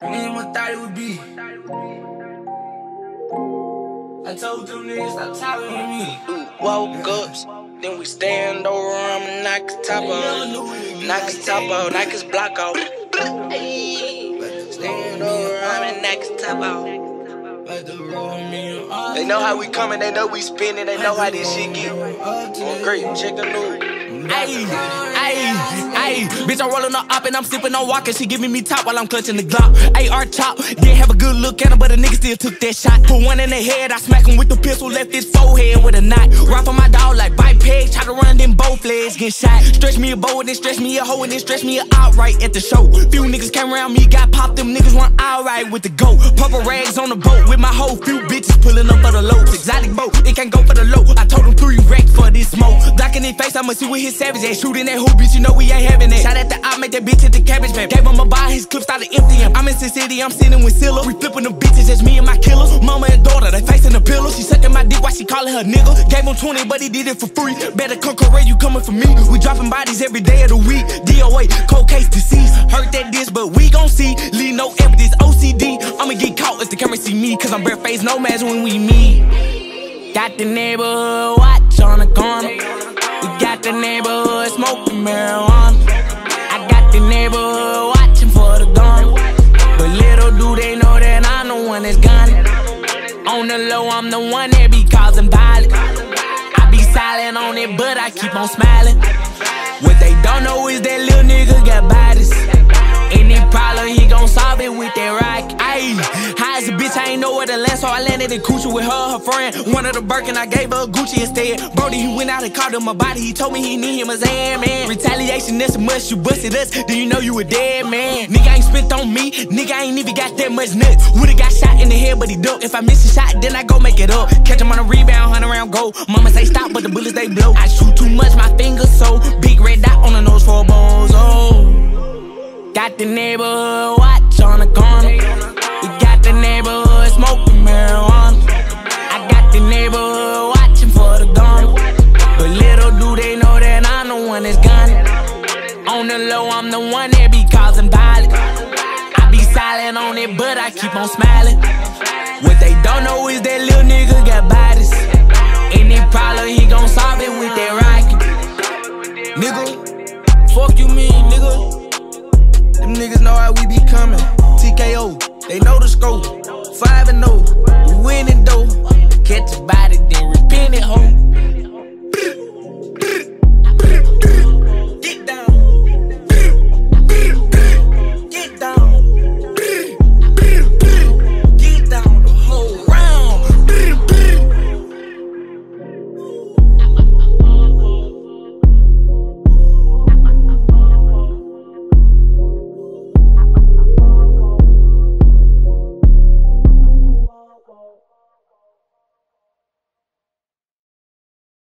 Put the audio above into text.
What thought it would be. I told them niggas stop talking to me. Woke up, then we stand over him and knock his top off. Knock his top off, knock his block off. Stand over him and knock his top off. Like the roll me and They know how we coming, they know we spinning, they know how this shit get. On great, check the news. Ayy, ayy, ayy. Bitch, I'm rolling up up and I'm sipping on walking. She giving me top while I'm clutching the Glock. AR chop, didn't have a good look at him, but a nigga still took that shot. Put one in the head, I smack him with the pistol, left his forehead with a knot. Run for my dog like bite peg, try to run them both legs, get shot. Stretch me a bow and then stretch me a hoe and then stretch me a outright at the show. Few niggas came around me, got popped, them niggas run outright with the goat. Purple rags on the boat with my whole few bitches pulling up for the low. Exotic boat, it can't go for the low. This smoke. Black in his face, I'ma see what his savage ass shooting that who bitch, you know we ain't having that. Shot at the eye, make that bitch hit the cabbage bag. Gave him a buy, his clip started emptying. I'm in Sin City, I'm sitting with Silla. We flipping the bitches, just me and my killers. Mama and daughter, they facing the pillow. She sucking my dick while she calling her nigga. Gave him 20, but he did it for free. Better come correct, you coming for me. We dropping bodies every day of the week. DOA, cold case deceased. Heard that this, but we gon' see. Leave no evidence, OCD. I'ma get caught if the camera see me, cause I'm barefaced, no mask when we meet. Got the neighborhood the neighborhood smoking marijuana. I got the neighborhood watching for the gun. But little do they know that I'm the one that's gunning. On the low, I'm the one that be causing violence. I be silent on it, but I keep on smiling. What they don't know is that a know where to land, so I landed in Coochie with her, her friend. One of the Birkin, I gave her a Gucci instead. Brody, he went out and called him my body. He told me he need him as hand, man. Retaliation, that's a must. You busted us, then you know you a dead man. Nigga ain't spent on me, nigga ain't even got that much nuts. Would've got shot in the head, but he ducked. If I miss a shot, then I go make it up. Catch him on a rebound, hunt around goal. Mama say stop, but the bullets they blow. I shoot too much, my fingers so big red dot on the nose for a bozo. Got the neighborhood On the low, I'm the one that be causing violence. I be silent on it, but I keep on smiling. What they don't know is that little nigga got bodies. Any problem, he gon' solve it with that rocket. Nigga,